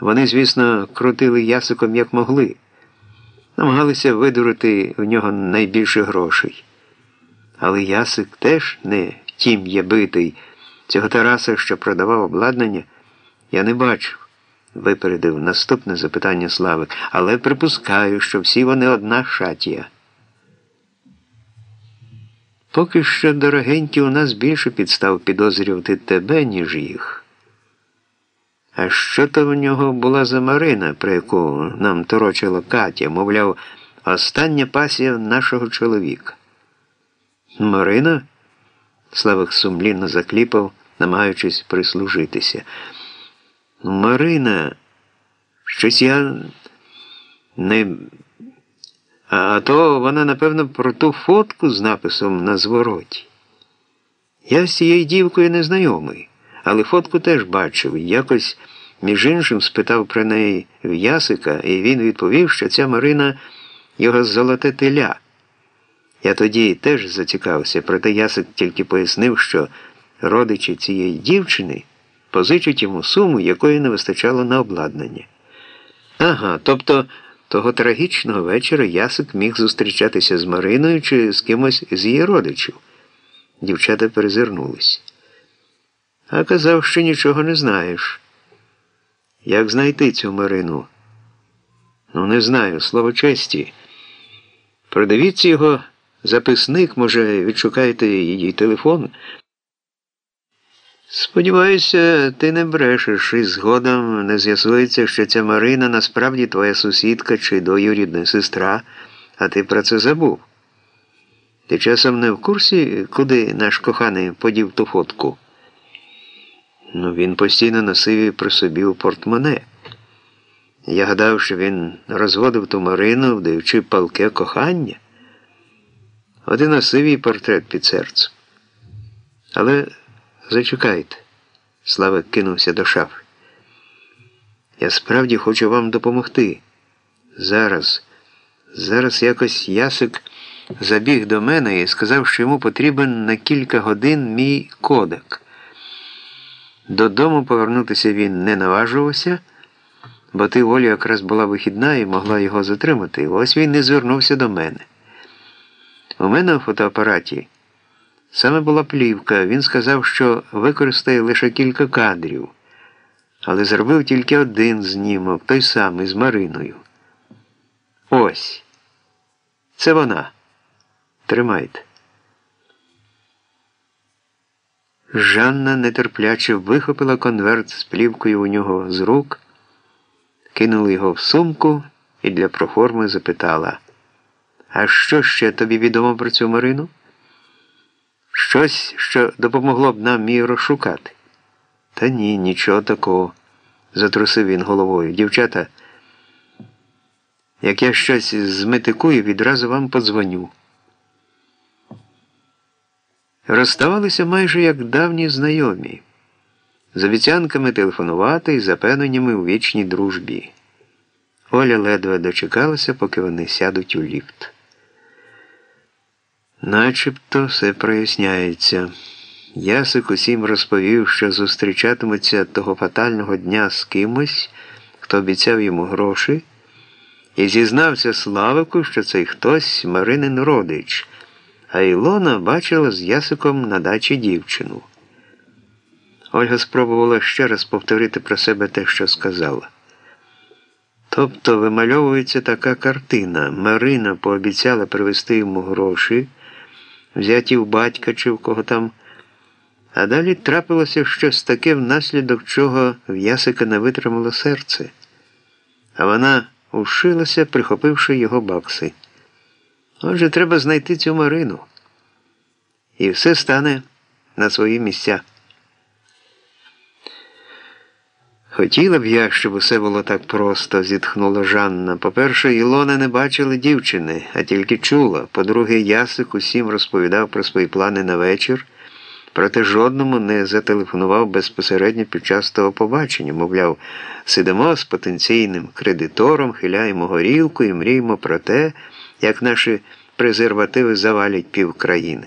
Вони, звісно, крутили ясиком як могли, намагалися видурити в нього найбільше грошей. Але ясик теж не втім є битий. Цього Тараса, що продавав обладнання, я не бачив, випередив наступне запитання Славик, але припускаю, що всі вони одна шатія. Поки що, дорогенькі, у нас більше підстав підозрювати тебе, ніж їх. А що то в нього була за Марина, про яку нам торочила Катя, мовляв, остання пасія нашого чоловіка? Марина? Славик сумлінно закліпав, намагаючись прислужитися. Марина, щось я не. А то вона, напевно, про ту фотку з написом на звороті. Я з цією дівкою не знайомий, але фотку теж бачив. Якось, між іншим, спитав про неї в Ясика, і він відповів, що ця Марина його золоте теля. Я тоді теж зацікавився, проте Ясик тільки пояснив, що родичі цієї дівчини позичать йому суму, якої не вистачало на обладнання. Ага, тобто. Того трагічного вечора Ясик міг зустрічатися з Мариною чи з кимось з її родичів. Дівчата перезирнулись. А казав, що нічого не знаєш. Як знайти цю Марину? Ну, не знаю, слово честі. Продивіться його записник, може, відшукаєте її телефон. Сподіваюся, ти не брешеш, і згодом не з'ясується, що ця Марина насправді твоя сусідка чи двоюрідна сестра, а ти про це забув. Ти часом не в курсі, куди наш коханий подів ту фотку? Ну, він постійно носив при собі у портмоне. Я гадав, що він розводив ту Марину, вдаючи палке кохання. От і носив її портрет під серцем. Але Зачекайте. Славик кинувся до шафи. Я справді хочу вам допомогти. Зараз, зараз якось ясик забіг до мене і сказав, що йому потрібен на кілька годин мій кодек. Додому повернутися він не наважувався, бо ти Олі якраз була вихідна і могла його затримати. Ось він не звернувся до мене. У мене у фотоапараті. Саме була плівка, він сказав, що використає лише кілька кадрів, але зробив тільки один знімок, той самий з Мариною. Ось. Це вона. Тримайте. Жанна нетерпляче вихопила конверт з плівкою у нього з рук, кинула його в сумку і для проформи запитала: А що ще тобі відомо про цю Марину? Щось, що допомогло б нам її розшукати. Та ні, нічого такого, затрусив він головою. Дівчата, як я щось зметикую, відразу вам подзвоню. Розставалися майже як давні знайомі, з обіцянками телефонувати і запевненнями у вічній дружбі. Оля ледве дочекалася, поки вони сядуть у ліфт. Начебто все проясняється. Ясик усім розповів, що зустрічатиметься того фатального дня з кимось, хто обіцяв йому гроші, і зізнався Славику, що цей хтось Маринин родич, а Ілона бачила з Ясиком на дачі дівчину. Ольга спробувала ще раз повторити про себе те, що сказала. Тобто вимальовується така картина. Марина пообіцяла привезти йому гроші взяті в батька чи в кого там. А далі трапилося щось таке, внаслідок чого в Ясика не витримало серце, а вона ушилася, прихопивши його бакси. Отже, треба знайти цю Марину. І все стане на свої місця. Хотіла б я, щоб усе було так просто, зітхнула Жанна. По-перше, Ілона не бачила дівчини, а тільки чула. По-друге, Ясик усім розповідав про свої плани на вечір, проте жодному не зателефонував безпосередньо під час того побачення. Мовляв, сидимо з потенційним кредитором, хиляємо горілку і мріємо про те, як наші презервативи завалять півкраїни.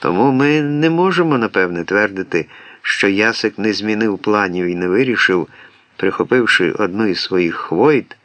Тому ми не можемо, напевне, твердити що Ясик не змінив планів і не вирішив прихопивши одну із своїх хвойт,